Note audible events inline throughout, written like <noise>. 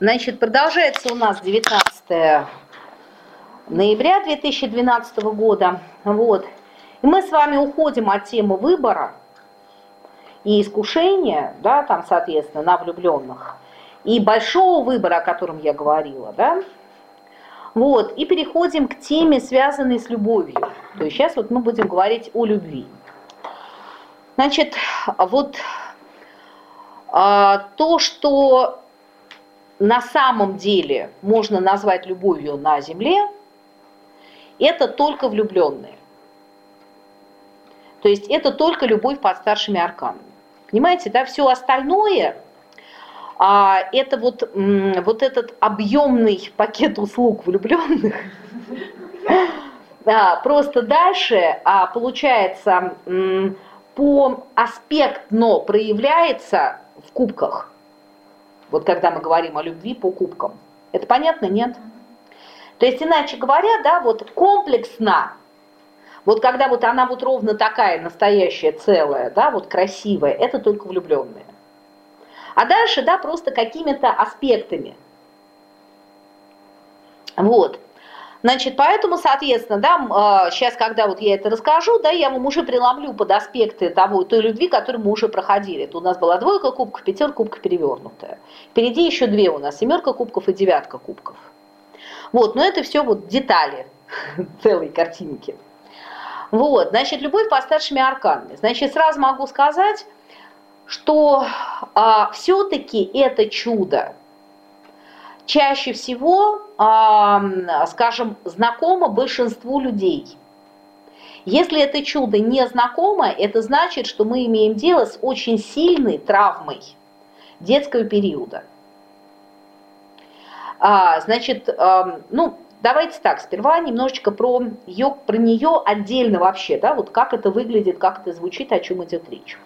Значит, продолжается у нас 19 ноября 2012 года. Вот. И мы с вами уходим от темы выбора и искушения, да, там, соответственно, на влюбленных, и большого выбора, о котором я говорила, да, вот, и переходим к теме, связанной с любовью. То есть сейчас вот мы будем говорить о любви. Значит, вот а, то, что на самом деле можно назвать любовью на земле, это только влюбленные. То есть это только любовь под старшими арканами. Понимаете, да, все остальное а, это вот, вот этот объемный пакет услуг влюбленных. <laughs> Просто дальше а, получается по аспектно проявляется в кубках. Вот когда мы говорим о любви по кубкам. Это понятно, нет? То есть, иначе говоря, да, вот комплексно, вот когда вот она вот ровно такая настоящая, целая, да, вот красивая, это только влюбленные. А дальше, да, просто какими-то аспектами. Вот. Значит, поэтому, соответственно, да, сейчас, а, когда вот я это расскажу, да, я вам уже преломлю под аспекты того, той любви, которую мы уже проходили. Это у нас была двойка кубков, пятерка кубка перевернутая. Впереди еще две у нас, семерка кубков и девятка кубков. Вот, но это все вот детали <laughs> целой картинки. Вот, значит, любовь по старшими арканами. Значит, сразу могу сказать, что а, все-таки это чудо чаще всего, а, скажем, знакомо большинству людей. Если это чудо не знакомо, это значит, что мы имеем дело с очень сильной травмой детского периода. А, значит, ну, давайте так, сперва немножечко про, ее, про нее отдельно вообще, да, вот как это выглядит, как это звучит, о чем идет речь.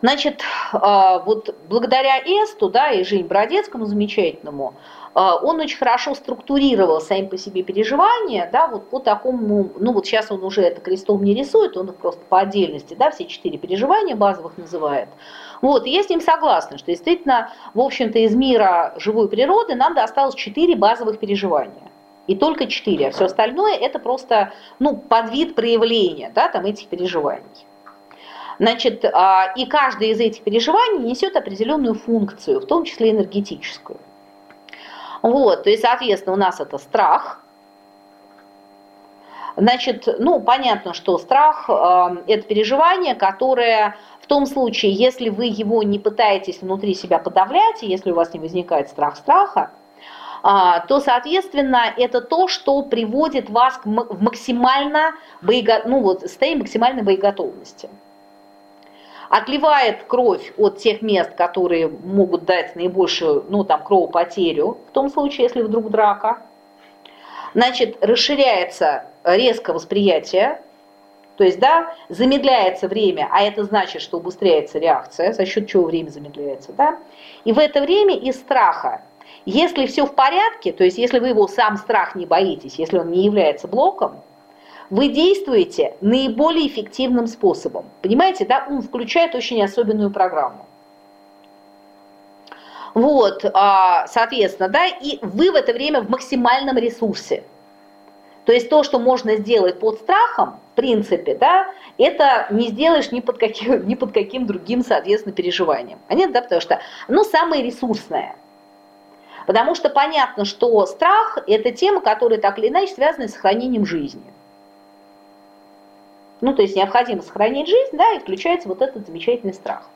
Значит, а, вот благодаря Эсту, да, и Жень Бродецкому замечательному, а, он очень хорошо структурировал сами по себе переживания, да, вот по такому, ну вот сейчас он уже это крестом не рисует, он их просто по отдельности, да, все четыре переживания базовых называет. Вот, и я с ним согласна, что действительно, в общем-то, из мира живой природы нам досталось четыре базовых переживания. И только четыре, а все остальное это просто, ну, подвид проявления, да, там этих переживаний. Значит, а, и каждое из этих переживаний несет определенную функцию, в том числе энергетическую. Вот, то есть, соответственно, у нас это страх. Значит, ну, понятно, что страх э, – это переживание, которое в том случае, если вы его не пытаетесь внутри себя подавлять, и если у вас не возникает страх страха, э, то, соответственно, это то, что приводит вас к максимально боего... ну, вот, состояние максимальной боеготовности отливает кровь от тех мест, которые могут дать наибольшую, ну, там, кровопотерю, в том случае, если вдруг драка. Значит, расширяется резко восприятие, то есть, да, замедляется время, а это значит, что убыстряется реакция, за счет чего время замедляется, да. И в это время из страха, если все в порядке, то есть, если вы его сам страх не боитесь, если он не является блоком, вы действуете наиболее эффективным способом. Понимаете, да, ум включает очень особенную программу. Вот, а, соответственно, да, и вы в это время в максимальном ресурсе. То есть то, что можно сделать под страхом, в принципе, да, это не сделаешь ни под каким, ни под каким другим, соответственно, переживанием. А нет, да, потому что оно самое ресурсное. Потому что понятно, что страх – это тема, которая так или иначе связана с сохранением жизни. Ну, то есть необходимо сохранить жизнь, да, и включается вот этот замечательный страх.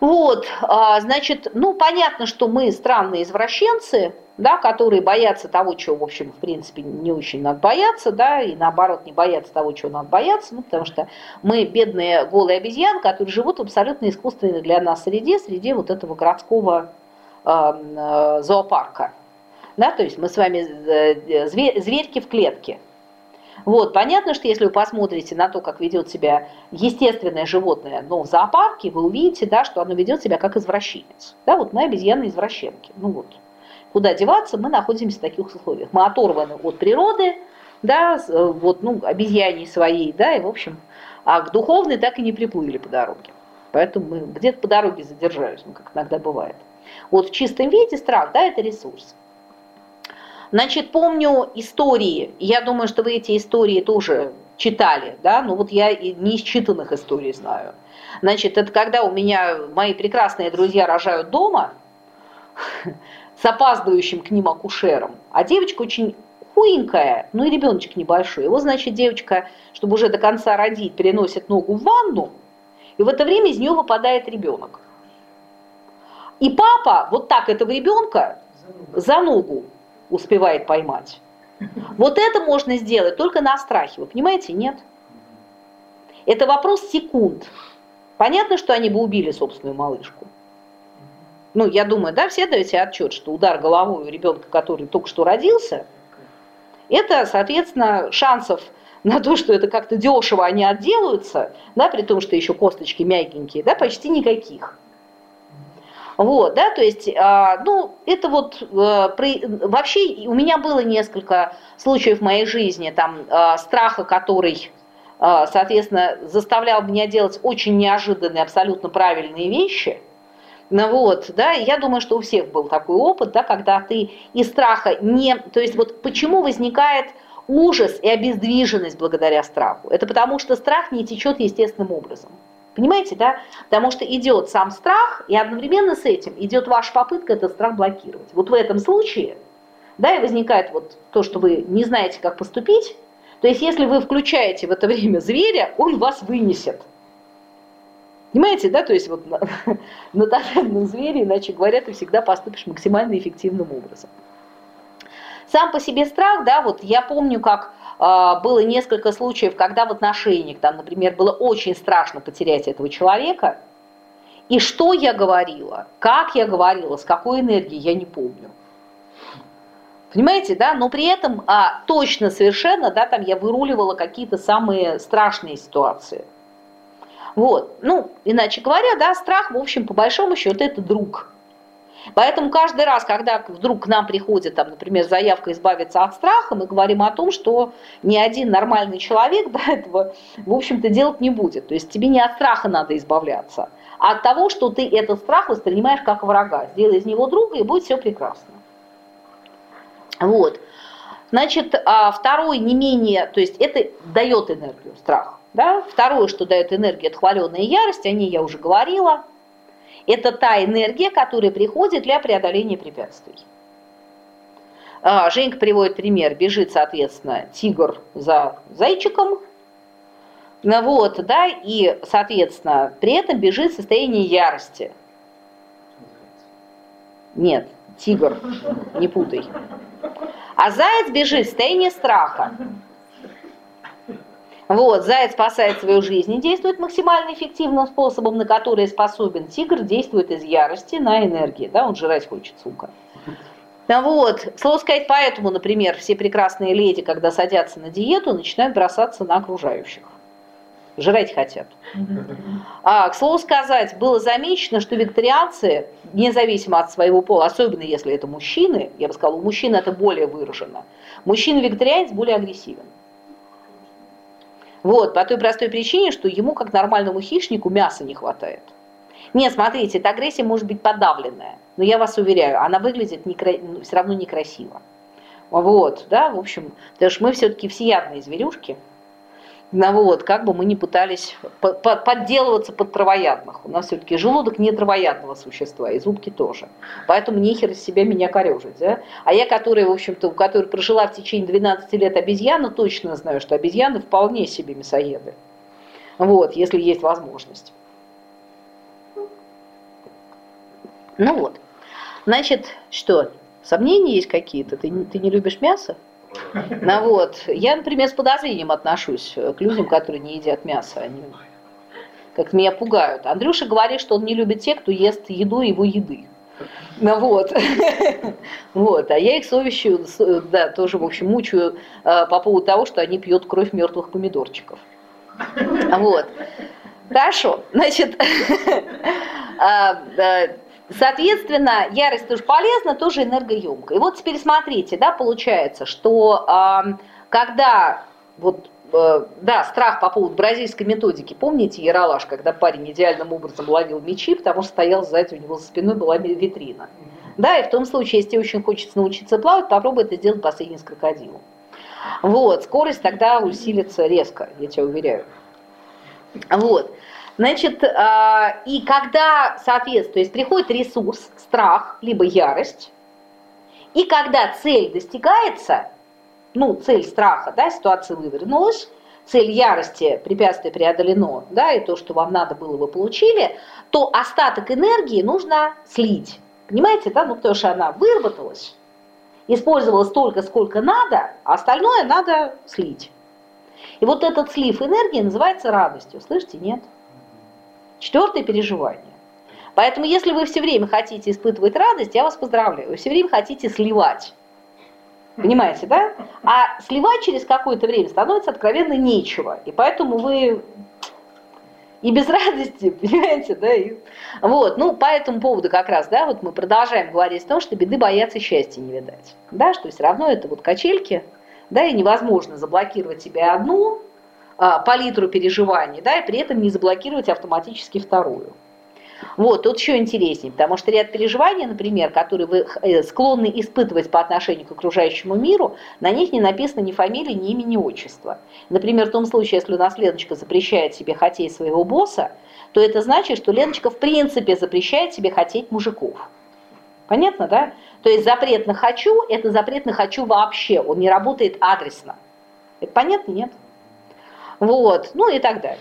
Вот, а, значит, ну, понятно, что мы странные извращенцы, да, которые боятся того, чего, в общем, в принципе, не очень надо бояться, да, и наоборот, не боятся того, чего надо бояться, ну, потому что мы бедные голые обезьяны, которые живут в абсолютно искусственной для нас среде, среде вот этого городского э, зоопарка. Да, то есть мы с вами э, зверь, зверьки в клетке. Вот, понятно, что если вы посмотрите на то, как ведет себя естественное животное, но в зоопарке, вы увидите, да, что оно ведет себя как извращенец. Да, вот мы обезьяны-извращенки. Ну вот, куда деваться, мы находимся в таких условиях. Мы оторваны от природы, да, вот, ну, обезьяне своей, да, и, в общем, а к духовной так и не приплыли по дороге. Поэтому мы где-то по дороге задержались, ну, как иногда бывает. Вот в чистом виде страх, да, это ресурс. Значит, помню истории, я думаю, что вы эти истории тоже читали, да, ну вот я не из читанных историй знаю. Значит, это когда у меня мои прекрасные друзья рожают дома <laughs> с опаздывающим к ним акушером, а девочка очень хуенькая, ну и ребеночек небольшой. Его, значит, девочка, чтобы уже до конца родить, переносит ногу в ванну, и в это время из нее выпадает ребенок. И папа вот так этого ребенка за ногу успевает поймать. Вот это можно сделать только на страхе, вы понимаете, нет? Это вопрос секунд. Понятно, что они бы убили собственную малышку. Ну, я думаю, да, все даете отчет, что удар головой у ребенка, который только что родился, это, соответственно, шансов на то, что это как-то дешево они отделаются, да, при том, что еще косточки мягенькие, да, почти никаких. Вот, да, то есть, а, ну, это вот, при, вообще у меня было несколько случаев в моей жизни, там, а, страха, который, а, соответственно, заставлял меня делать очень неожиданные, абсолютно правильные вещи. Ну вот, да, я думаю, что у всех был такой опыт, да, когда ты из страха не, то есть вот почему возникает ужас и обездвиженность благодаря страху? Это потому что страх не течет естественным образом. Понимаете, да? Потому что идет сам страх, и одновременно с этим идет ваша попытка этот страх блокировать. Вот в этом случае, да, и возникает вот то, что вы не знаете, как поступить. То есть, если вы включаете в это время зверя, он вас вынесет. Понимаете, да? То есть вот на, <laughs> тотальном звере, иначе говоря, ты всегда поступишь максимально эффективным образом. Сам по себе страх, да, вот я помню, как было несколько случаев, когда в отношениях, там, например, было очень страшно потерять этого человека, и что я говорила, как я говорила, с какой энергией, я не помню. Понимаете, да? Но при этом а, точно совершенно, да, там я выруливала какие-то самые страшные ситуации. Вот, ну, иначе говоря, да, страх, в общем, по большому счету, это друг. Поэтому каждый раз, когда вдруг к нам приходит, там, например, заявка избавиться от страха, мы говорим о том, что ни один нормальный человек до этого, в общем-то, делать не будет. То есть тебе не от страха надо избавляться, а от того, что ты этот страх воспринимаешь как врага. Сделай из него друга, и будет все прекрасно. Вот. Значит, а второй не менее, то есть это дает энергию, страх. Да? Второе, что дает энергию, это хваленая ярость, о ней я уже говорила – это та энергия, которая приходит для преодоления препятствий. А, Женька приводит пример. Бежит, соответственно, тигр за зайчиком. Ну вот, да, и, соответственно, при этом бежит состояние ярости. Нет, тигр, не путай. А заяц бежит в состоянии страха. Вот, заяц спасает свою жизнь и действует максимально эффективным способом, на который способен тигр, действует из ярости на энергии, да, он жрать хочет, сука. Ну вот, слово сказать, поэтому, например, все прекрасные леди, когда садятся на диету, начинают бросаться на окружающих. Жрать хотят. А, к слову сказать, было замечено, что викторианцы, независимо от своего пола, особенно если это мужчины, я бы сказала, у мужчин это более выражено, мужчина-викторианец более агрессивен. Вот, по той простой причине, что ему, как нормальному хищнику, мяса не хватает. Нет, смотрите, эта агрессия может быть подавленная, но я вас уверяю, она выглядит некра... Ну, все равно некрасиво. Вот, да, в общем, потому что мы все-таки всеядные зверюшки, ну вот, как бы мы ни пытались подделываться под травоядных. У нас все-таки желудок не травоядного существа, и зубки тоже. Поэтому нехер из себя меня корежить. Да? А я, которая, в общем-то, которая прожила в течение 12 лет обезьяна, точно знаю, что обезьяны вполне себе мясоеды. Вот, если есть возможность. Ну вот. Значит, что, сомнения есть какие-то? Ты, ты не любишь мясо? Ну вот, я, например, с подозрением отношусь к людям, которые не едят мясо. Они как меня пугают. Андрюша говорит, что он не любит тех, кто ест еду его еды. Ну вот. <laughs> вот. А я их совещу, да, тоже, в общем, мучаю э, по поводу того, что они пьют кровь мертвых помидорчиков. Вот. Хорошо. Значит, <laughs> а, Соответственно, ярость тоже полезна, тоже энергоемка. И вот теперь смотрите, да, получается, что э, когда вот э, да, страх по поводу бразильской методики. Помните Яралаш, когда парень идеальным образом ловил мячи, потому что стоял сзади, у него за спиной была витрина. Да, и в том случае, если тебе очень хочется научиться плавать, попробуй это сделать последний с крокодилом. Вот, скорость тогда усилится резко, я тебя уверяю. Вот. Значит, а, и когда, соответственно, то есть приходит ресурс, страх, либо ярость, и когда цель достигается, ну, цель страха, да, ситуация вывернулась, цель ярости, препятствие преодолено, да, и то, что вам надо было, вы получили, то остаток энергии нужно слить. Понимаете, да, ну, потому что она выработалась, использовала столько, сколько надо, а остальное надо слить. И вот этот слив энергии называется радостью. Слышите, нет? Четвертое переживание. Поэтому если вы все время хотите испытывать радость, я вас поздравляю, вы все время хотите сливать. Понимаете, да? А сливать через какое-то время становится откровенно нечего. И поэтому вы и без радости, <laughs> понимаете, да, и, вот, ну, по этому поводу как раз, да, вот мы продолжаем говорить о том, что беды боятся счастья не видать, да, что все равно это вот качельки, да, и невозможно заблокировать себе одну палитру переживаний, да, и при этом не заблокировать автоматически вторую. Вот, тут еще интереснее, потому что ряд переживаний, например, которые вы э, склонны испытывать по отношению к окружающему миру, на них не написано ни фамилии, ни имени, ни отчества. Например, в том случае, если у нас Леночка запрещает себе хотеть своего босса, то это значит, что Леночка в принципе запрещает себе хотеть мужиков. Понятно, да? То есть запрет на «хочу» – это запрет на «хочу» вообще, он не работает адресно. Это понятно, нет? Вот, ну и так далее.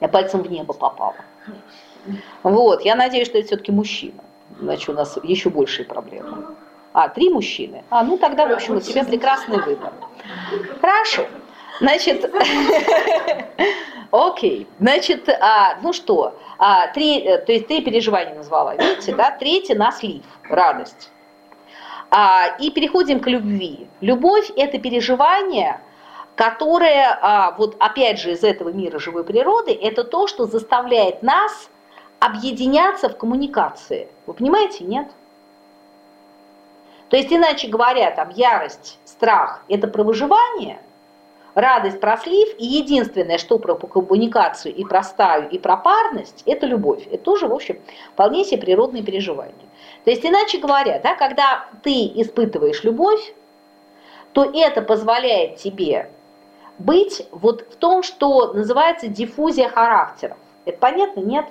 Я пальцем в небо попала. Вот, я надеюсь, что это все-таки мужчина. Иначе у нас еще большие проблемы. А, три мужчины? А, ну тогда, в общем, у тебя прекрасный выбор. Хорошо. Значит, <laughs> окей. Значит, а, ну что, а, три, э, то есть три переживания назвала, видите, да? Третье на слив, радость. А, и переходим к любви. Любовь – это переживание, которое, а, вот опять же из этого мира живой природы, это то, что заставляет нас объединяться в коммуникации. Вы понимаете, нет? То есть, иначе говоря, там ярость, страх – это про выживание, радость про слив, и единственное, что про коммуникацию и про стаю, и про парность – это любовь. Это тоже, в общем, вполне себе природные переживания. То есть, иначе говоря, да, когда ты испытываешь любовь, то это позволяет тебе быть вот в том, что называется диффузия характеров. Это понятно? Нет?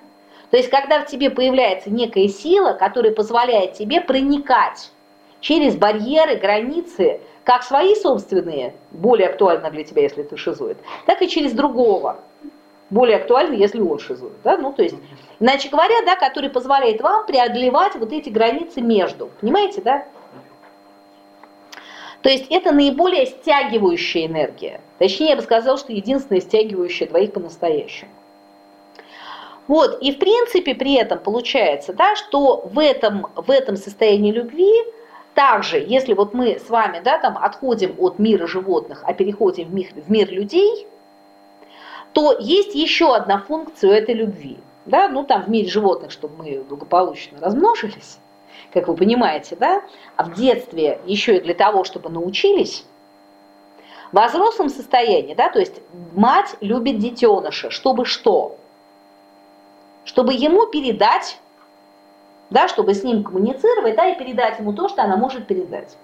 То есть, когда в тебе появляется некая сила, которая позволяет тебе проникать через барьеры, границы, как свои собственные, более актуально для тебя, если ты шизоид, так и через другого, более актуально, если он шизоид. Да? Ну, то есть, иначе говоря, да, который позволяет вам преодолевать вот эти границы между. Понимаете, да? То есть это наиболее стягивающая энергия. Точнее, я бы сказала, что единственная стягивающая двоих по-настоящему. Вот, и в принципе при этом получается, да, что в этом, в этом состоянии любви также, если вот мы с вами, да, там отходим от мира животных, а переходим в мир, в мир людей, то есть еще одна функция у этой любви. Да, ну там в мире животных, чтобы мы благополучно размножились, как вы понимаете, да, а в детстве еще и для того, чтобы научились, в взрослом состоянии, да, то есть мать любит детеныша, чтобы что? чтобы ему передать, да, чтобы с ним коммуницировать, да, и передать ему то, что она может передать.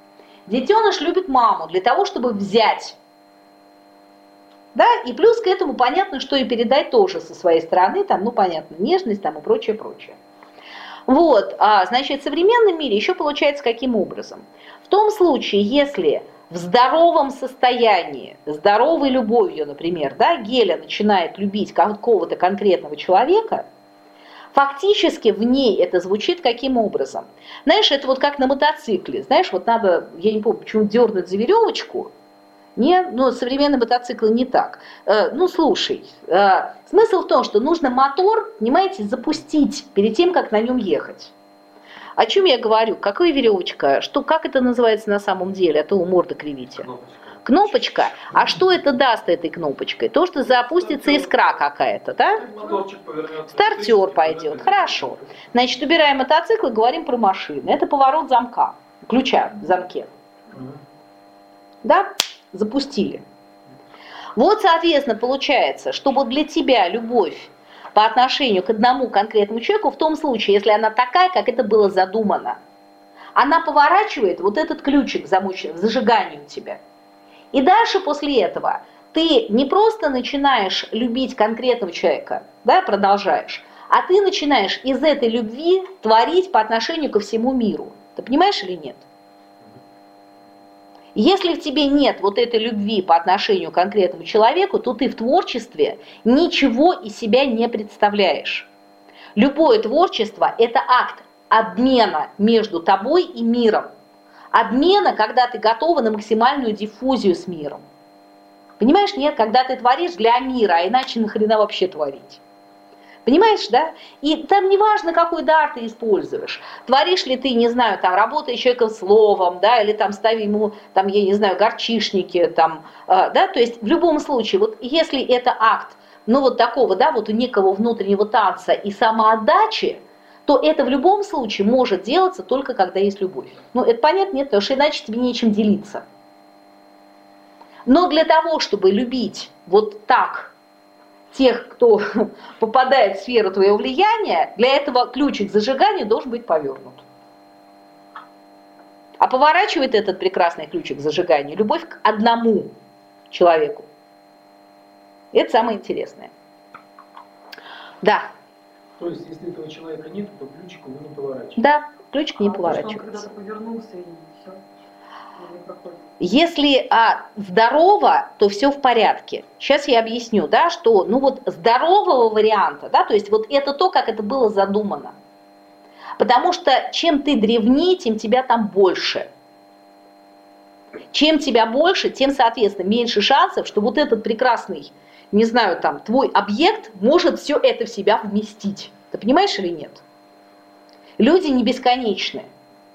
Детеныш любит маму для того, чтобы взять. Да, и плюс к этому понятно, что и передать тоже со своей стороны, там, ну, понятно, нежность там и прочее, прочее. Вот, а, значит, в современном мире еще получается каким образом? В том случае, если в здоровом состоянии, здоровой любовью, например, да, Геля начинает любить какого-то конкретного человека – Фактически в ней это звучит каким образом? Знаешь, это вот как на мотоцикле. Знаешь, вот надо, я не помню, почему дернуть за веревочку. Не, ну, современные мотоциклы не так. Э, ну, слушай, э, смысл в том, что нужно мотор, понимаете, запустить перед тем, как на нем ехать. О чем я говорю? Какая веревочка? Что, как это называется на самом деле? А то у морда кривите. Кнопочка. Кнопочка. А что это даст этой кнопочкой? То, что запустится искра какая-то, да? Стартер пойдет. Хорошо. Значит, убираем мотоцикл и говорим про машины. Это поворот замка, ключа в замке. Да? Запустили. Вот, соответственно, получается, что вот для тебя любовь по отношению к одному конкретному человеку в том случае, если она такая, как это было задумано, она поворачивает вот этот ключик замоченный, в зажигании у тебя. И дальше после этого ты не просто начинаешь любить конкретного человека, да, продолжаешь, а ты начинаешь из этой любви творить по отношению ко всему миру. Ты понимаешь или нет? Если в тебе нет вот этой любви по отношению к конкретному человеку, то ты в творчестве ничего из себя не представляешь. Любое творчество – это акт обмена между тобой и миром. Обмена, когда ты готова на максимальную диффузию с миром. Понимаешь, нет, когда ты творишь для мира, а иначе нахрена вообще творить. Понимаешь, да? И там не важно, какой дар ты используешь. Творишь ли ты, не знаю, там, работая человеком словом, да, или там стави ему, там, я не знаю, горчишники, там, э, да, то есть в любом случае, вот если это акт, ну вот такого, да, вот у некого внутреннего танца и самоотдачи, то это в любом случае может делаться только когда есть любовь. Ну, это понятно, нет, потому что иначе тебе нечем делиться. Но для того, чтобы любить вот так тех, кто <laughs> попадает в сферу твоего влияния, для этого ключик зажигания должен быть повернут. А поворачивает этот прекрасный ключик зажигания любовь к одному человеку. Это самое интересное. Да. То есть, если этого человека нет, то ключик вы не поворачиваете? Да, ключик не а поворачивается. То, что он когда-то повернулся и. Если а, здорово, то все в порядке. Сейчас я объясню, да, что ну вот здорового варианта, да, то есть вот это то, как это было задумано. Потому что чем ты древнее, тем тебя там больше. Чем тебя больше, тем, соответственно, меньше шансов, что вот этот прекрасный, не знаю, там, твой объект может все это в себя вместить. Ты понимаешь или нет? Люди не бесконечные.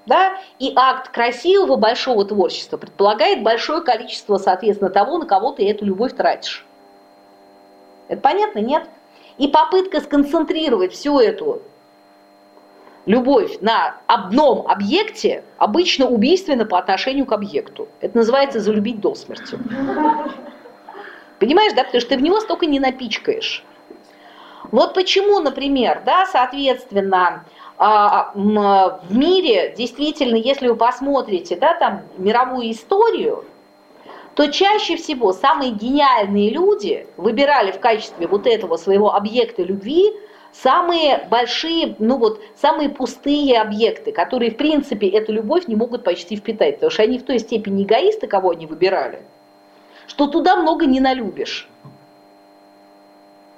Да? И акт красивого большого творчества предполагает большое количество, соответственно, того, на кого ты эту любовь тратишь. Это понятно? Нет? И попытка сконцентрировать всю эту любовь на одном объекте обычно убийственна по отношению к объекту. Это называется залюбить до смерти. Понимаешь, да? Потому что ты в него столько не напичкаешь. Вот почему, например, да, соответственно, в мире, действительно, если вы посмотрите, да, там, мировую историю, то чаще всего самые гениальные люди выбирали в качестве вот этого своего объекта любви самые большие, ну вот, самые пустые объекты, которые, в принципе, эту любовь не могут почти впитать, потому что они в той степени эгоисты, кого они выбирали, что туда много не налюбишь.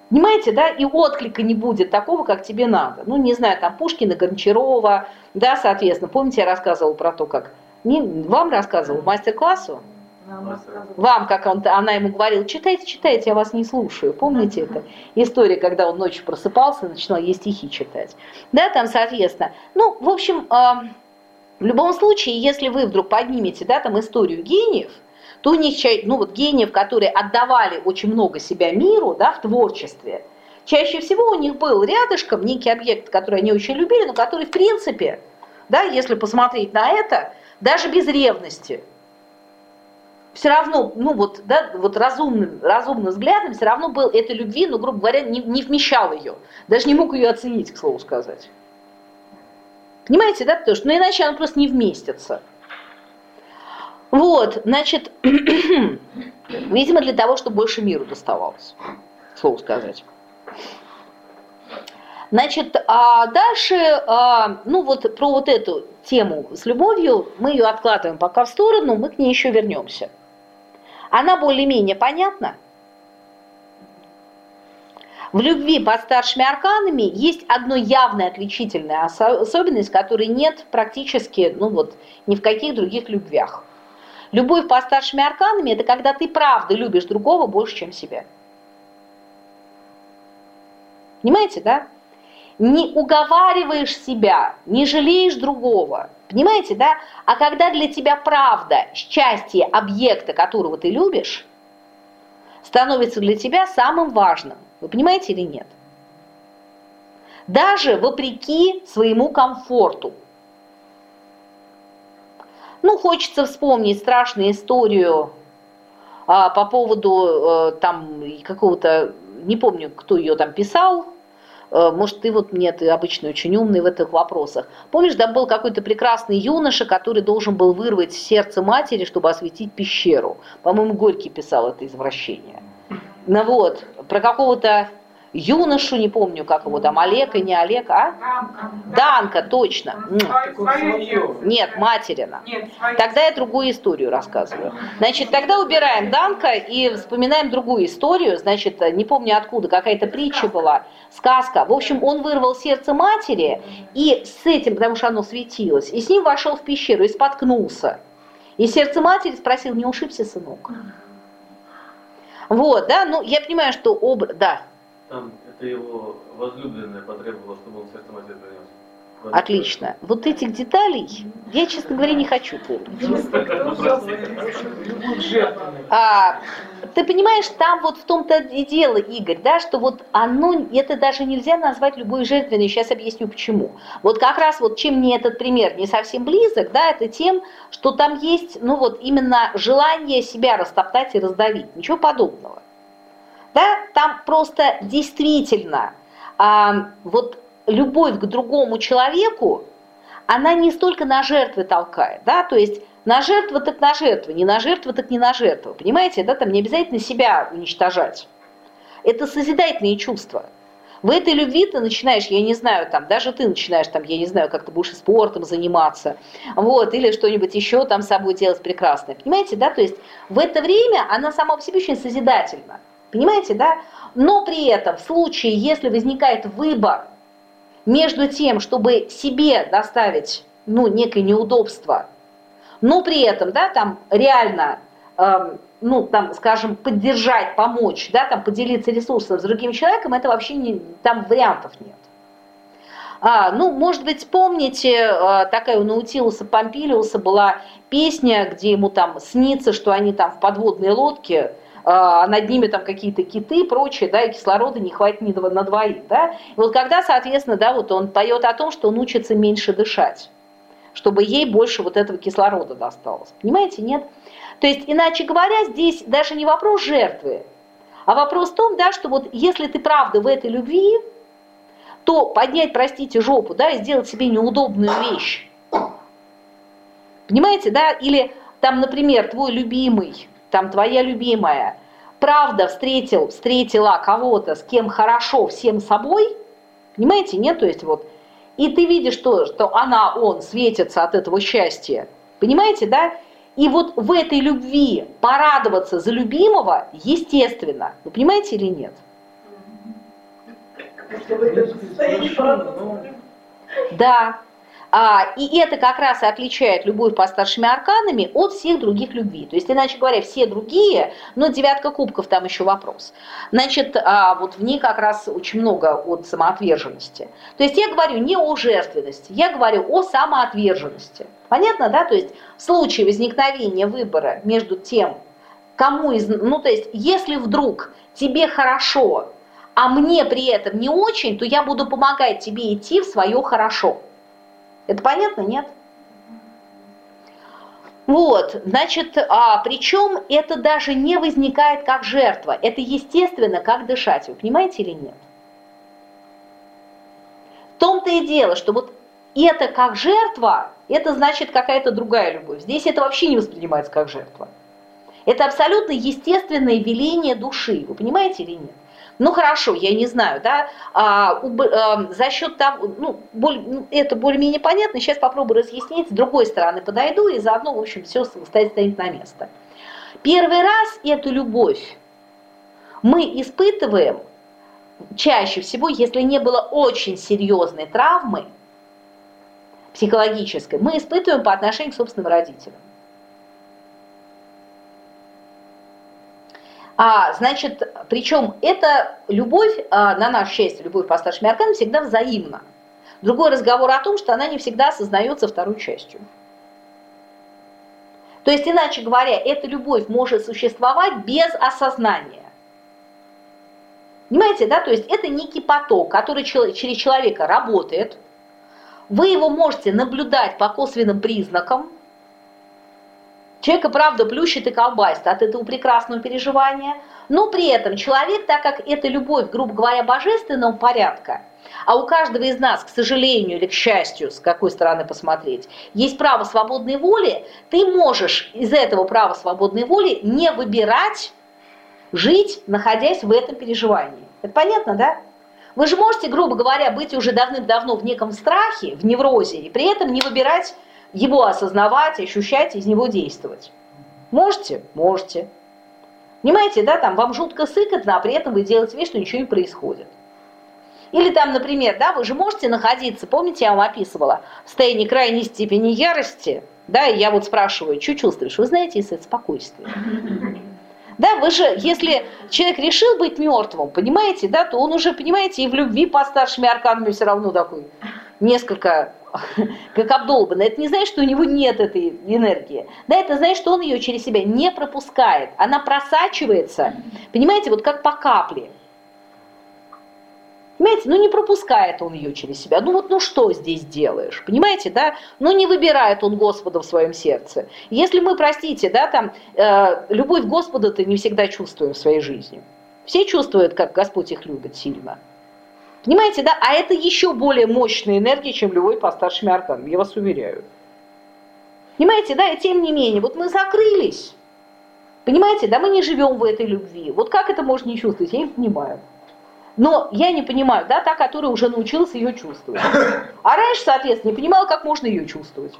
Понимаете, да, и отклика не будет такого, как тебе надо. Ну, не знаю, там Пушкина, Гончарова, да, соответственно. Помните, я рассказывала про то, как... Не, вам рассказывал мастер-классу? Вам, как он, она ему говорила, читайте, читайте, я вас не слушаю. Помните это? История, когда он ночью просыпался и начинал ей стихи читать. Да, там, соответственно. Ну, в общем, э, в любом случае, если вы вдруг поднимете, да, там историю гениев, то них, ну вот гениев, которые отдавали очень много себя миру, да, в творчестве, чаще всего у них был рядышком некий объект, который они очень любили, но который в принципе, да, если посмотреть на это, даже без ревности, все равно, ну вот, да, вот разумным, разумным взглядом все равно был этой любви, ну, грубо говоря, не, не вмещал ее, даже не мог ее оценить, к слову сказать. Понимаете, да, потому что, ну, иначе она просто не вместится. Вот, значит, <clears throat> видимо, для того, чтобы больше миру доставалось, слово сказать. Значит, а дальше, а, ну вот про вот эту тему с любовью, мы ее откладываем пока в сторону, мы к ней еще вернемся. Она более-менее понятна? В любви под старшими арканами есть одно явная отличительная особенность, которой нет практически, ну вот, ни в каких других любвях. Любовь по старшими арканами – это когда ты правда любишь другого больше, чем себя. Понимаете, да? Не уговариваешь себя, не жалеешь другого. Понимаете, да? А когда для тебя правда, счастье объекта, которого ты любишь, становится для тебя самым важным. Вы понимаете или нет? Даже вопреки своему комфорту. Ну, хочется вспомнить страшную историю а, по поводу э, там какого-то, не помню, кто ее там писал, э, может, ты вот, мне ты обычно очень умный в этих вопросах. Помнишь, там был какой-то прекрасный юноша, который должен был вырвать сердце матери, чтобы осветить пещеру. По-моему, Горький писал это извращение. Ну вот, про какого-то юношу, не помню, как его там, Олег и не Олег, а? Данка. Данка, точно. Нет, материна. Тогда я другую историю рассказываю. Значит, тогда убираем Данка и вспоминаем другую историю. Значит, не помню откуда, какая-то притча была, сказка. В общем, он вырвал сердце матери и с этим, потому что оно светилось, и с ним вошел в пещеру и споткнулся. И сердце матери спросил, не ушибся, сынок? Вот, да, ну я понимаю, что об... Да. Там это его возлюбленная потребовала, чтобы он сердце матери принес. Отлично. Вот этих деталей я, честно говоря, не хочу помнить. А, ты понимаешь, там вот в том-то и дело, Игорь, да, что вот оно, это даже нельзя назвать любой жертвенной, сейчас объясню почему. Вот как раз вот чем мне этот пример не совсем близок, да, это тем, что там есть, ну вот именно желание себя растоптать и раздавить, ничего подобного. Да, там просто действительно а, вот любовь к другому человеку, она не столько на жертвы толкает, да, то есть на жертву так на жертву, не на жертву так не на жертву, понимаете, да, там не обязательно себя уничтожать. Это созидательные чувства. В этой любви ты начинаешь, я не знаю, там, даже ты начинаешь, там, я не знаю, как ты будешь спортом заниматься, вот, или что-нибудь еще там с собой делать прекрасное. Понимаете, да, то есть в это время она сама по себе очень созидательна. Понимаете, да? Но при этом в случае, если возникает выбор между тем, чтобы себе доставить ну, некое неудобство, но при этом, да, там реально, э, ну, там, скажем, поддержать, помочь, да, там, поделиться ресурсом с другим человеком, это вообще не, там вариантов нет. А, ну, может быть, помните, э, такая у Наутилуса Помпилиуса была песня, где ему там снится, что они там в подводной лодке, а над ними там какие-то киты и прочее, да, и кислорода не хватит ни на двоих, да. И вот когда, соответственно, да, вот он поет о том, что он учится меньше дышать, чтобы ей больше вот этого кислорода досталось. Понимаете, нет? То есть, иначе говоря, здесь даже не вопрос жертвы, а вопрос в том, да, что вот если ты правда в этой любви, то поднять, простите, жопу, да, и сделать себе неудобную вещь. Понимаете, да? Или там, например, твой любимый там твоя любимая, правда встретил, встретила кого-то, с кем хорошо всем собой, понимаете, нет, то есть вот, и ты видишь то, что она, он светится от этого счастья, понимаете, да? И вот в этой любви порадоваться за любимого естественно, вы понимаете или нет? Да, а, и это как раз и отличает любовь по старшими арканами от всех других любвей. То есть, иначе говоря, все другие, но девятка кубков там еще вопрос. Значит, а, вот в ней как раз очень много от самоотверженности. То есть я говорю не о жертвенности, я говорю о самоотверженности. Понятно, да? То есть в случае возникновения выбора между тем, кому из... Ну, то есть если вдруг тебе хорошо, а мне при этом не очень, то я буду помогать тебе идти в свое хорошо. Это понятно, нет? Вот, значит, а, причем это даже не возникает как жертва, это естественно, как дышать, вы понимаете или нет? В том-то и дело, что вот это как жертва, это значит какая-то другая любовь. Здесь это вообще не воспринимается как жертва. Это абсолютно естественное веление души, вы понимаете или нет? Ну хорошо, я не знаю, да, а, а, за счет того, ну, ну, это более-менее понятно, сейчас попробую разъяснить, с другой стороны подойду и заодно, в общем, все стоит, стоит на место. Первый раз эту любовь мы испытываем чаще всего, если не было очень серьезной травмы психологической, мы испытываем по отношению к собственным родителям. А, значит, причем эта любовь, а, на наше счастье, любовь по старшим арканам всегда взаимна. Другой разговор о том, что она не всегда осознается второй частью. То есть, иначе говоря, эта любовь может существовать без осознания. Понимаете, да? То есть это некий поток, который через человека работает. Вы его можете наблюдать по косвенным признакам, Человека, правда, плющит и колбасит от этого прекрасного переживания, но при этом человек, так как это любовь, грубо говоря, божественного порядка, а у каждого из нас, к сожалению или к счастью, с какой стороны посмотреть, есть право свободной воли, ты можешь из этого права свободной воли не выбирать жить, находясь в этом переживании. Это понятно, да? Вы же можете, грубо говоря, быть уже давным-давно в неком страхе, в неврозе, и при этом не выбирать его осознавать, ощущать, из него действовать. Можете? Можете. Понимаете, да, там вам жутко сыкотно, а при этом вы делаете вид, что ничего не происходит. Или там, например, да, вы же можете находиться, помните, я вам описывала, в состоянии крайней степени ярости, да, и я вот спрашиваю, что чувствуешь? Вы знаете, если это спокойствие. Да, вы же, если человек решил быть мертвым, понимаете, да, то он уже, понимаете, и в любви по старшими арканами все равно такой несколько <laughs> как обдолбанный. Это не значит, что у него нет этой энергии. Да, это значит, что он ее через себя не пропускает. Она просачивается, понимаете, вот как по капле. Понимаете, ну не пропускает он ее через себя. Ну вот, ну что здесь делаешь? Понимаете, да? Ну не выбирает он Господа в своем сердце. Если мы, простите, да, там, э, любовь Господа-то не всегда чувствуем в своей жизни. Все чувствуют, как Господь их любит сильно. Понимаете, да? А это еще более мощная энергия, чем любой по старшими арканам, я вас уверяю. Понимаете, да? И тем не менее, вот мы закрылись. Понимаете, да, мы не живем в этой любви. Вот как это можно не чувствовать, я не понимаю. Но я не понимаю, да, та, которая уже научилась ее чувствовать. А раньше, соответственно, не понимала, как можно ее чувствовать.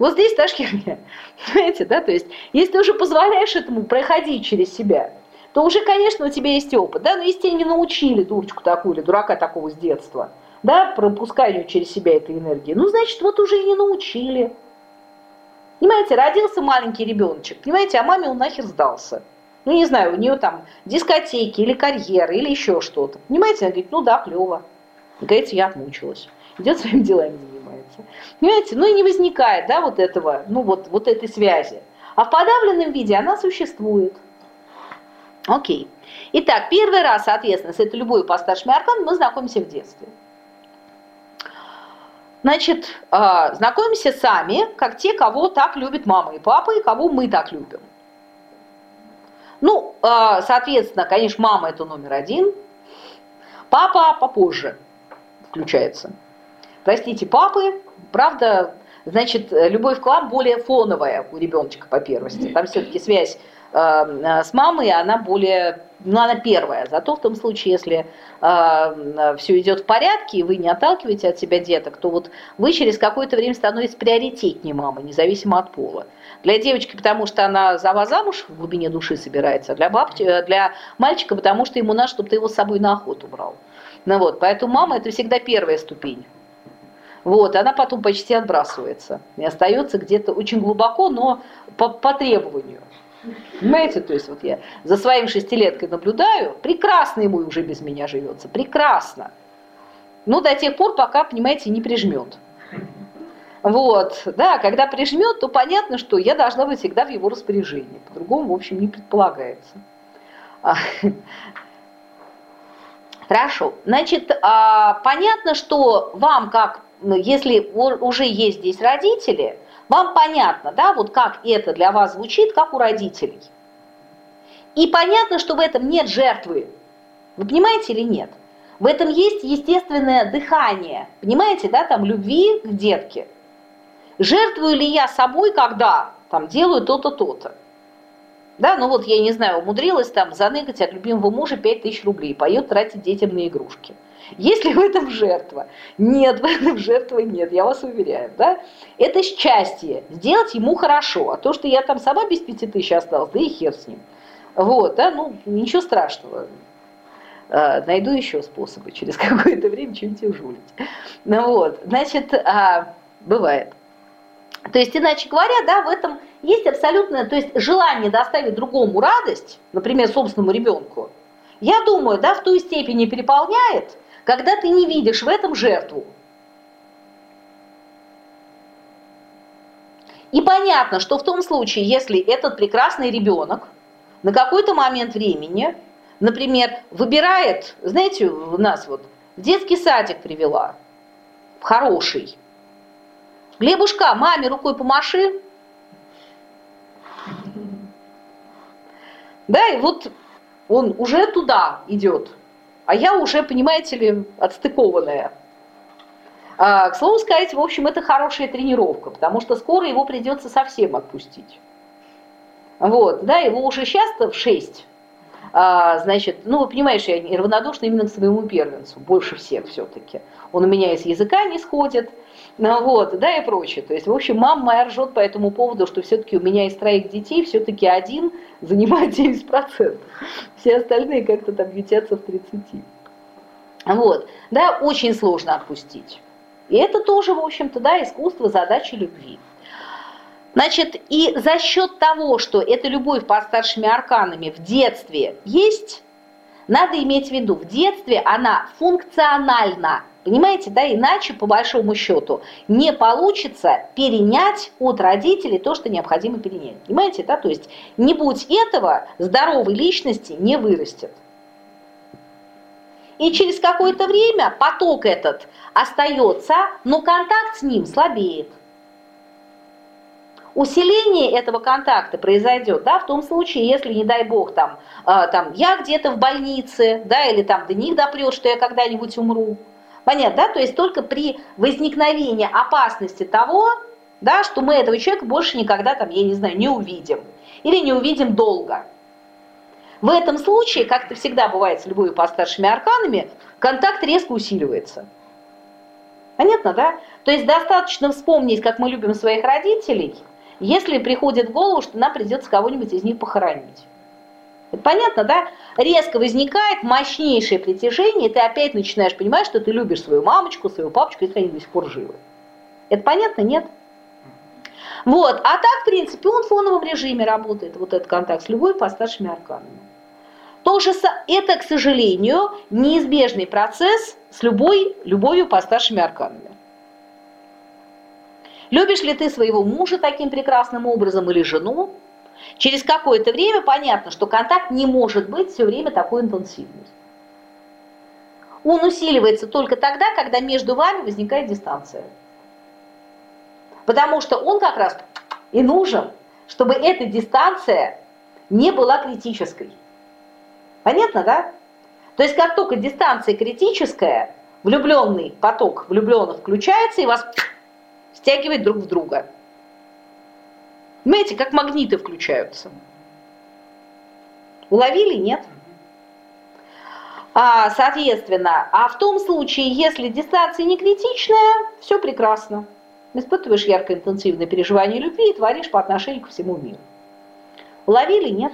Вот здесь та. <laughs> Понимаете, да? То есть, если ты уже позволяешь этому проходить через себя, то уже, конечно, у тебя есть опыт. Да? Но если тебя не научили дурочку такую или дурака такого с детства, да, пропусканию через себя этой энергии, ну, значит, вот уже и не научили. Понимаете, родился маленький ребеночек, понимаете, а маме он нахер сдался ну не знаю, у нее там дискотеки или карьера или еще что-то. Понимаете, она говорит, ну да, клево. Говорит, я отмучилась. Идет своими делами занимается. Понимаете, ну и не возникает, да, вот этого, ну вот, вот этой связи. А в подавленном виде она существует. Окей. Итак, первый раз, соответственно, с этой любовью по старшим арканам мы знакомимся в детстве. Значит, а, знакомимся сами, как те, кого так любит мама и папа, и кого мы так любим. Ну, а, соответственно, конечно, мама это номер один, папа попозже включается. Простите, папы, правда, значит, любовь к вам более фоновая у ребеночка по первости. Там все-таки связь с мамой, она более ну, она первая. Зато в том случае, если э, все идет в порядке, и вы не отталкиваете от себя деток, то вот вы через какое-то время становитесь приоритетнее мамы, независимо от пола. Для девочки, потому что она за вас замуж в глубине души собирается, а для, бабки, э, для мальчика, потому что ему надо, чтобы ты его с собой на охоту брал. Ну вот, поэтому мама это всегда первая ступень. Вот, она потом почти отбрасывается и остается где-то очень глубоко, но по, по требованию. Понимаете, то есть вот я за своим шестилеткой наблюдаю, прекрасно ему уже без меня живется, прекрасно. Ну, до тех пор, пока, понимаете, не прижмет. Вот, да, когда прижмет, то понятно, что я должна быть всегда в его распоряжении. По-другому, в общем, не предполагается. А, хорошо. Значит, а, понятно, что вам, как, если уже есть здесь родители, вам понятно, да, вот как это для вас звучит, как у родителей. И понятно, что в этом нет жертвы. Вы понимаете или нет? В этом есть естественное дыхание, понимаете, да, там любви к детке. Жертвую ли я собой, когда там делаю то-то, то-то? Да, ну вот я не знаю, умудрилась там заныкать от любимого мужа 5000 рублей, поет тратить детям на игрушки. Есть ли в этом жертва? Нет, в этом жертвы нет, я вас уверяю. Да? Это счастье, сделать ему хорошо. А то, что я там сама без пяти тысяч осталась, да и хер с ним. Вот, да, ну, ничего страшного. А, найду еще способы через <laughs> какое-то время что-нибудь ужулить. Ну вот, значит, а, бывает. То есть, иначе говоря, да, в этом есть абсолютное, то есть желание доставить другому радость, например, собственному ребенку, я думаю, да, в той степени переполняет, когда ты не видишь в этом жертву. И понятно, что в том случае, если этот прекрасный ребенок на какой-то момент времени, например, выбирает, знаете, у нас вот детский садик привела, хороший. Глебушка, маме рукой помаши. Да, и вот он уже туда идет, а я уже, понимаете ли, отстыкованная. А, к слову сказать, в общем, это хорошая тренировка, потому что скоро его придется совсем отпустить. Вот, да, его уже сейчас в 6 а, значит, ну, вы понимаете, я равнодушна именно к своему первенцу, больше всех все-таки. Он у меня из языка не сходит, ну, вот, да, и прочее. То есть, в общем, мама моя ржет по этому поводу, что все-таки у меня из троих детей все-таки один <laughs> занимает 9%. Все остальные как-то там ютятся в 30. Вот, да, очень сложно отпустить. И это тоже, в общем-то, да, искусство задачи любви. Значит, и за счет того, что эта любовь под старшими арканами в детстве есть, надо иметь в виду, в детстве она функциональна. Понимаете, да, иначе, по большому счету, не получится перенять от родителей то, что необходимо перенять. Понимаете, да, то есть не будь этого, здоровой личности не вырастет. И через какое-то время поток этот остается, но контакт с ним слабеет усиление этого контакта произойдет, да, в том случае, если, не дай бог, там, э, там я где-то в больнице, да, или там до них допрет, что я когда-нибудь умру. Понятно, да? То есть только при возникновении опасности того, да, что мы этого человека больше никогда, там, я не знаю, не увидим. Или не увидим долго. В этом случае, как это всегда бывает с любовью по старшими арканами, контакт резко усиливается. Понятно, да? То есть достаточно вспомнить, как мы любим своих родителей – если приходит в голову, что нам придется кого-нибудь из них похоронить. Это понятно, да? Резко возникает мощнейшее притяжение, и ты опять начинаешь понимать, что ты любишь свою мамочку, свою папочку, если они до сих пор живы. Это понятно? Нет? Вот. А так, в принципе, он в фоновом режиме работает, вот этот контакт с любой по старшими арканами. Тоже это, к сожалению, неизбежный процесс с любой любовью по арканами. Любишь ли ты своего мужа таким прекрасным образом или жену? Через какое-то время понятно, что контакт не может быть все время такой интенсивный. Он усиливается только тогда, когда между вами возникает дистанция. Потому что он как раз и нужен, чтобы эта дистанция не была критической. Понятно, да? То есть как только дистанция критическая, влюбленный поток влюбленных включается и вас стягивать друг в друга. Понимаете, как магниты включаются. Уловили? Нет? А, соответственно, а в том случае, если дистанция не критичная, все прекрасно. Испытываешь ярко-интенсивное переживание любви и творишь по отношению к всему миру. Уловили? Нет?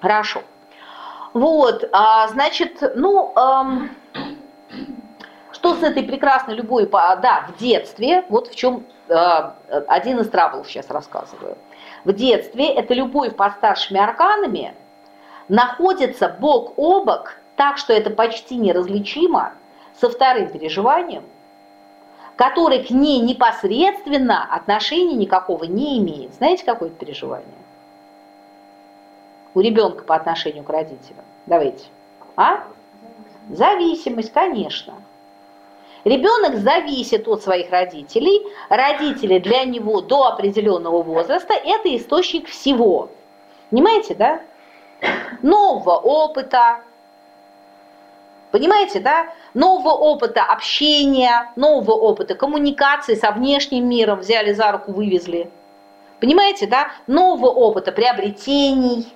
Хорошо. Вот, а, значит, ну, эм, что с этой прекрасной любовью, да, в детстве, вот в чем э, один из травлов сейчас рассказываю. В детстве эта любовь под старшими арканами находится бок о бок, так что это почти неразличимо, со вторым переживанием, который к ней непосредственно отношения никакого не имеет. Знаете, какое это переживание? У ребенка по отношению к родителям. Давайте. А? Зависимость, конечно. Ребенок зависит от своих родителей. Родители для него до определенного возраста – это источник всего. Понимаете, да? Нового опыта, Понимаете, да? Нового опыта общения, нового опыта коммуникации со внешним миром взяли за руку, вывезли. Понимаете, да? Нового опыта приобретений.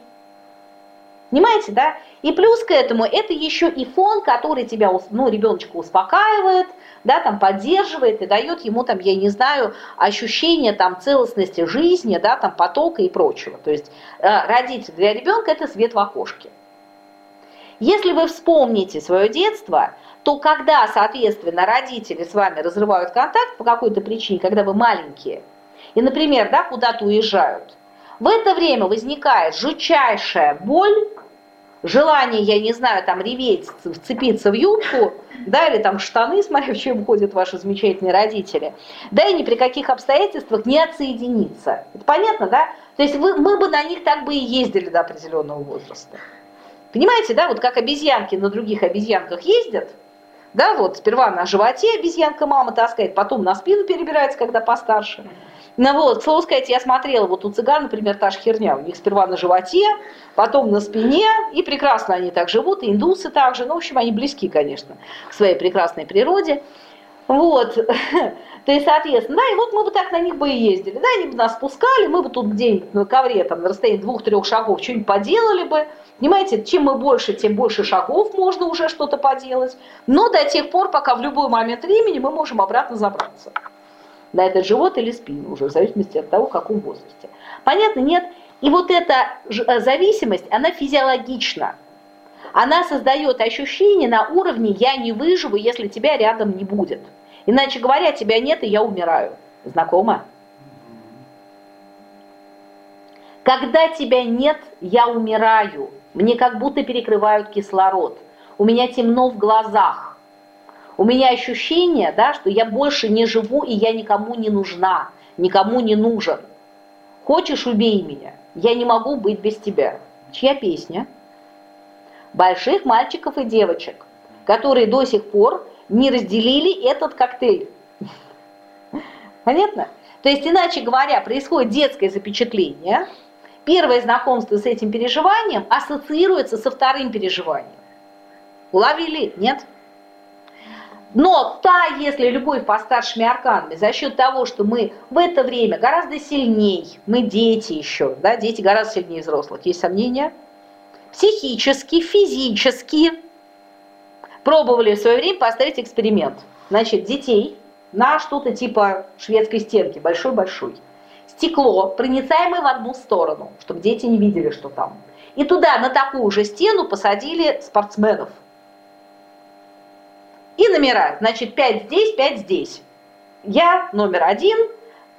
Понимаете, да? И плюс к этому это еще и фон, который тебя, ну, ребеночка успокаивает, да, там поддерживает и дает ему там, я не знаю, ощущение там целостности жизни, да, там потока и прочего. То есть э, родитель для ребенка это свет в окошке. Если вы вспомните свое детство, то когда, соответственно, родители с вами разрывают контакт по какой-то причине, когда вы маленькие, и, например, да, куда-то уезжают, в это время возникает жутчайшая боль, желание, я не знаю, там реветь, вцепиться в юбку, да, или там штаны, <laughs> смотря в чем ходят ваши замечательные родители, да, и ни при каких обстоятельствах не отсоединиться. Это понятно, да? То есть вы, мы бы на них так бы и ездили до определенного возраста. Понимаете, да, вот как обезьянки на других обезьянках ездят, Да, вот сперва на животе обезьянка мама таскает, потом на спину перебирается, когда постарше. Ну вот, к слову сказать, я смотрела, вот у цыган, например, та же херня. У них сперва на животе, потом на спине, и прекрасно они так живут, и индусы также. Ну, в общем, они близки, конечно, к своей прекрасной природе. Вот, <laughs> то есть, соответственно, да, и вот мы бы так на них бы и ездили, да, они бы нас спускали, мы бы тут где-нибудь на ковре, там, на расстоянии двух-трех шагов что-нибудь поделали бы, понимаете, чем мы больше, тем больше шагов можно уже что-то поделать, но до тех пор, пока в любой момент времени мы можем обратно забраться на этот живот или спину, уже в зависимости от того, в каком возрасте. Понятно, нет? И вот эта э, зависимость, она физиологична, она создает ощущение на уровне «я не выживу, если тебя рядом не будет». Иначе говоря, тебя нет, и я умираю. Знакомо? Когда тебя нет, я умираю. Мне как будто перекрывают кислород. У меня темно в глазах. У меня ощущение, да, что я больше не живу, и я никому не нужна, никому не нужен. Хочешь, убей меня. Я не могу быть без тебя. Чья песня? Больших мальчиков и девочек, которые до сих пор не разделили этот коктейль. Понятно? То есть, иначе говоря, происходит детское запечатление. Первое знакомство с этим переживанием ассоциируется со вторым переживанием. Уловили? Нет? Но та, если любовь по старшими арканами, за счет того, что мы в это время гораздо сильней, мы дети еще, да, дети гораздо сильнее взрослых, есть сомнения? Психически, физически, пробовали в свое время поставить эксперимент. Значит, детей на что-то типа шведской стенки, большой-большой. Стекло, проницаемое в одну сторону, чтобы дети не видели, что там. И туда, на такую же стену, посадили спортсменов. И номера. Значит, 5 здесь, 5 здесь. Я номер один,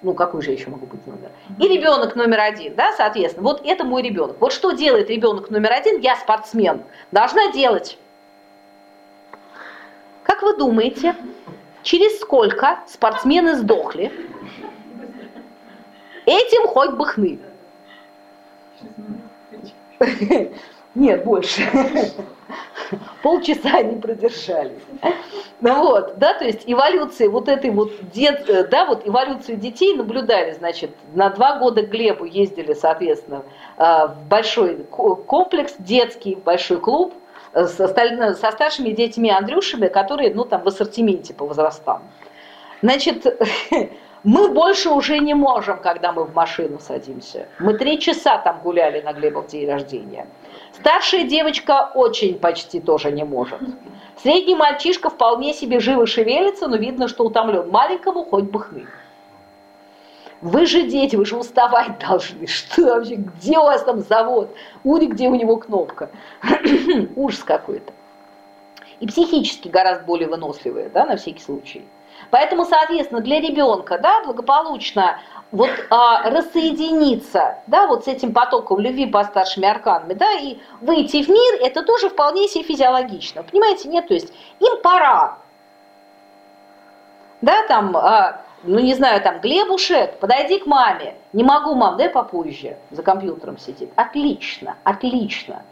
ну какой же еще могу быть номер? И ребенок номер один, да, соответственно. Вот это мой ребенок. Вот что делает ребенок номер один, я спортсмен, должна делать как вы думаете, через сколько спортсмены сдохли? Этим хоть бы хны. <laughs> Нет, больше. <laughs> Полчаса они продержались. Ну вот, да, то есть эволюции вот этой вот дет, да, вот эволюцию детей наблюдали, значит, на два года к Глебу ездили, соответственно, э, в большой комплекс детский, большой клуб, с остальными, со старшими детьми Андрюшами, которые, ну, там, в ассортименте по возрастам. Значит, <laughs> мы больше уже не можем, когда мы в машину садимся. Мы три часа там гуляли на Глебов день рождения. Старшая девочка очень почти тоже не может. Средний мальчишка вполне себе живо шевелится, но видно, что утомлен. Маленькому хоть бы хны. Вы же дети, вы же уставать <laughs> должны. Что вообще, где у вас там завод? Ури, где у него кнопка? <clears throat> Ужас какой-то. И психически гораздо более выносливые, да, на всякий случай. Поэтому, соответственно, для ребенка, да, благополучно вот а, рассоединиться, да, вот с этим потоком любви по старшими арканами, да, и выйти в мир, это тоже вполне себе физиологично. Понимаете, нет, то есть им пора. Да, там, а, ну не знаю, там, Глебушек, подойди к маме. Не могу, мам, дай попозже. За компьютером сидит. Отлично, отлично.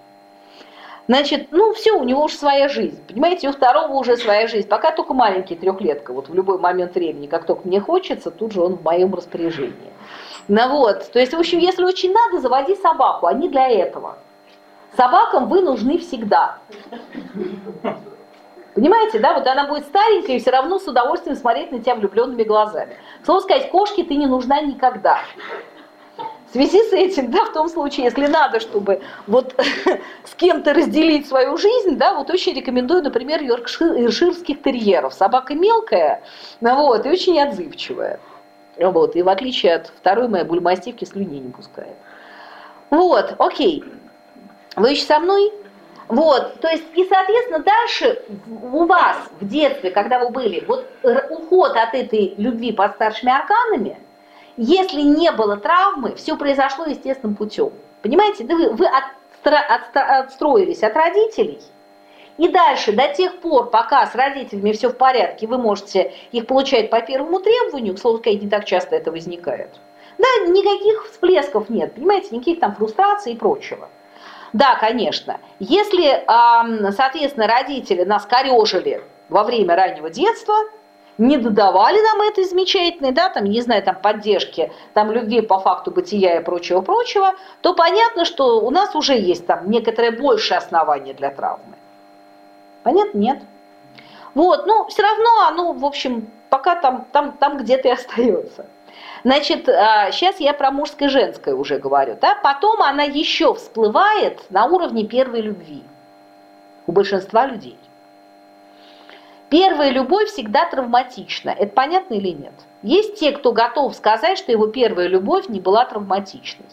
Значит, ну все, у него уже своя жизнь. Понимаете, у второго уже своя жизнь. Пока только маленький трехлетка, вот в любой момент времени, как только мне хочется, тут же он в моем распоряжении. Ну вот, то есть, в общем, если очень надо, заводи собаку, они для этого. Собакам вы нужны всегда. Понимаете, да, вот она будет старенькая и все равно с удовольствием смотреть на тебя влюбленными глазами. Слово сказать, кошке ты не нужна никогда. Связи с этим, да, в том случае, если надо, чтобы вот <laughs> с кем-то разделить свою жизнь, да, вот очень рекомендую, например, йоркширских терьеров. Собака мелкая, ну вот, и очень отзывчивая. Вот, и в отличие от второй моей бульмастивки слюни не пускает. Вот, окей. Вы еще со мной? Вот, то есть, и, соответственно, дальше у вас в детстве, когда вы были, вот уход от этой любви под старшими арканами, если не было травмы, все произошло естественным путем. Понимаете, да вы, вы отстро, отстро, отстроились от родителей, и дальше, до тех пор, пока с родителями все в порядке, вы можете их получать по первому требованию, к слову сказать, не так часто это возникает. Да, никаких всплесков нет, понимаете, никаких там фрустраций и прочего. Да, конечно. Если, соответственно, родители нас корежили во время раннего детства не додавали нам этой замечательной, да, там, не знаю, там, поддержки, там, любви по факту бытия и прочего-прочего, то понятно, что у нас уже есть там некоторое большее основание для травмы. Понятно? Нет. Вот, ну, все равно оно, в общем, пока там, там, там где-то и остается. Значит, сейчас а, я про мужское и женское уже говорю. Да? Потом она еще всплывает на уровне первой любви у большинства людей. Первая любовь всегда травматична. Это понятно или нет? Есть те, кто готов сказать, что его первая любовь не была травматичной.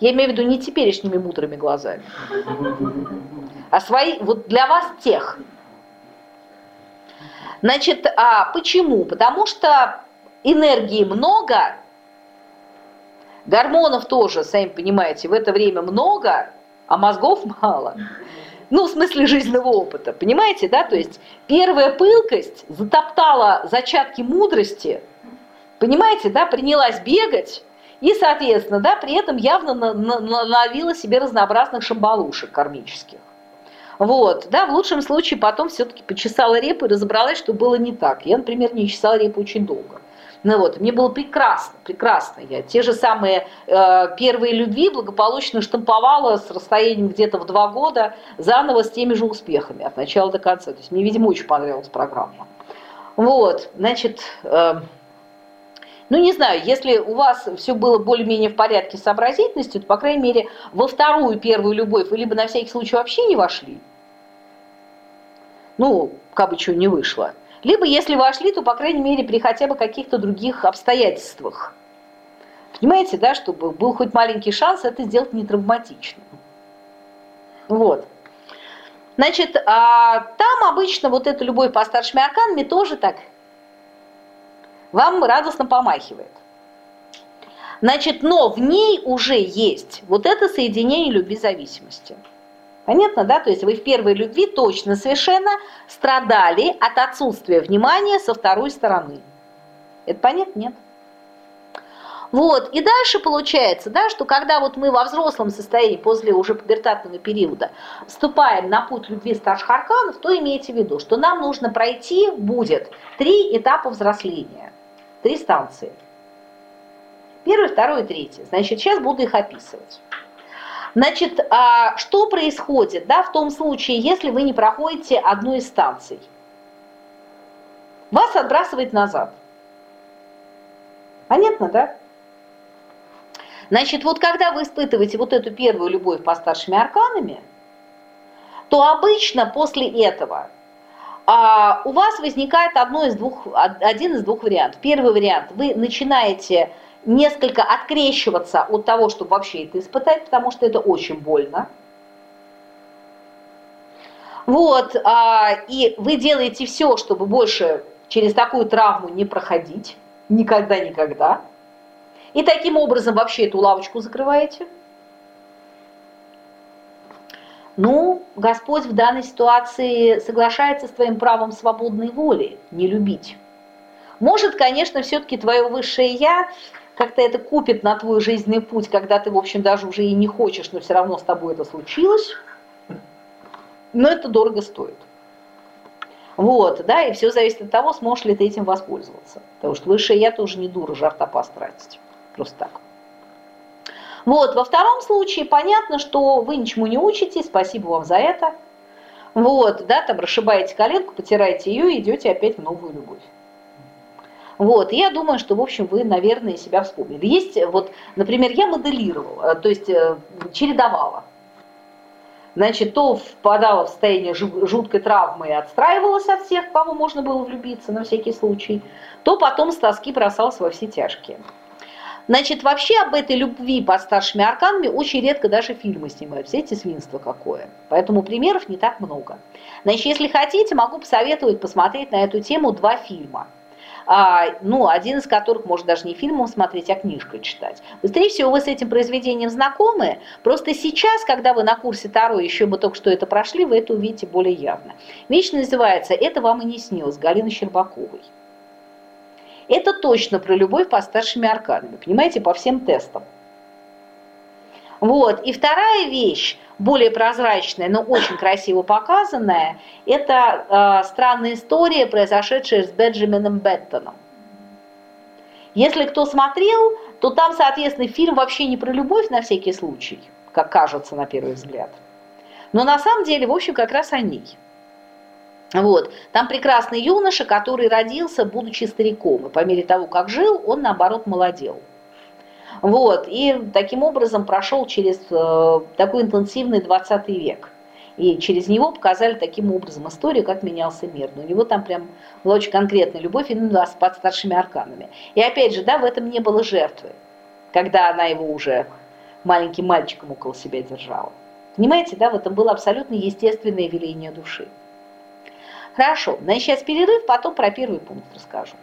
Я имею в виду не теперешними мудрыми глазами, а свои, вот для вас тех. Значит, а почему? Потому что энергии много, гормонов тоже, сами понимаете, в это время много, а мозгов мало. Ну, в смысле жизненного опыта, понимаете, да? То есть первая пылкость затоптала зачатки мудрости, понимаете, да, принялась бегать, и, соответственно, да, при этом явно наловила себе разнообразных шамбалушек кармических. Вот, да, в лучшем случае потом все-таки почесала репу и разобралась, что было не так. Я, например, не чесала репу очень долго. Ну вот, мне было прекрасно, прекрасно. Я те же самые э, первые любви благополучно штамповала с расстоянием где-то в два года заново с теми же успехами от начала до конца. То есть мне, видимо, очень понравилась программа. Вот, значит, э, ну не знаю, если у вас все было более-менее в порядке с сообразительностью, то, по крайней мере, во вторую первую любовь вы либо на всякий случай вообще не вошли, ну, как бы чего не вышло, либо, если вошли, то, по крайней мере, при хотя бы каких-то других обстоятельствах. Понимаете, да, чтобы был хоть маленький шанс это сделать не травматично. Вот. Значит, а там обычно вот эта любовь по старшими арканами тоже так вам радостно помахивает. Значит, но в ней уже есть вот это соединение любви-зависимости. Понятно, да? То есть вы в первой любви точно совершенно страдали от отсутствия внимания со второй стороны. Это понятно? Нет. Вот, и дальше получается, да, что когда вот мы во взрослом состоянии, после уже пубертатного периода, вступаем на путь любви старших арканов, то имейте в виду, что нам нужно пройти будет три этапа взросления, три станции. Первый, второй третий. Значит, сейчас буду их описывать. Значит, а что происходит да, в том случае, если вы не проходите одну из станций? Вас отбрасывает назад. Понятно, да? Значит, вот когда вы испытываете вот эту первую любовь по старшими арканами, то обычно после этого а, у вас возникает одно из двух, один из двух вариантов. Первый вариант, вы начинаете несколько открещиваться от того, чтобы вообще это испытать, потому что это очень больно. Вот, а, и вы делаете все, чтобы больше через такую травму не проходить, никогда-никогда. И таким образом вообще эту лавочку закрываете. Ну, Господь в данной ситуации соглашается с твоим правом свободной воли, не любить. Может, конечно, все-таки твое высшее «я» как-то это купит на твой жизненный путь, когда ты, в общем, даже уже и не хочешь, но все равно с тобой это случилось. Но это дорого стоит. Вот, да, и все зависит от того, сможешь ли ты этим воспользоваться. Потому что высшее я тоже не дура жартопас тратить. Просто так. Вот, во втором случае понятно, что вы ничему не учитесь, спасибо вам за это. Вот, да, там расшибаете коленку, потираете ее и идете опять в новую любовь. Вот, я думаю, что, в общем, вы, наверное, себя вспомнили. Есть, вот, например, я моделировала, то есть э, чередовала. Значит, то впадала в состояние жуткой травмы и отстраивалась от всех, кого можно было влюбиться на всякий случай, то потом с тоски бросалась во все тяжкие. Значит, вообще об этой любви под старшими арканами очень редко даже фильмы снимают. Все эти свинства какое. Поэтому примеров не так много. Значит, если хотите, могу посоветовать посмотреть на эту тему два фильма – ну, один из которых может даже не фильмом смотреть, а книжкой читать. Быстрее всего вы с этим произведением знакомы, просто сейчас, когда вы на курсе Таро, еще бы только что это прошли, вы это увидите более явно. Вещь называется «Это вам и не снилось» Галины Щербаковой. Это точно про любовь по старшими арканами, понимаете, по всем тестам. Вот. И вторая вещь, более прозрачная, но очень красиво показанная, это э, странная история, произошедшая с Бенджамином Беттоном. Если кто смотрел, то там, соответственно, фильм вообще не про любовь на всякий случай, как кажется на первый взгляд. Но на самом деле, в общем, как раз о ней. Вот. Там прекрасный юноша, который родился, будучи стариком, и по мере того, как жил, он, наоборот, молодел. Вот. И таким образом прошел через э, такой интенсивный 20 век. И через него показали таким образом историю, как менялся мир. Но у него там прям была очень конкретная любовь именно под старшими арканами. И опять же, да, в этом не было жертвы, когда она его уже маленьким мальчиком около себя держала. Понимаете, да, в этом было абсолютно естественное веление души. Хорошо, значит, сейчас перерыв, потом про первый пункт расскажу.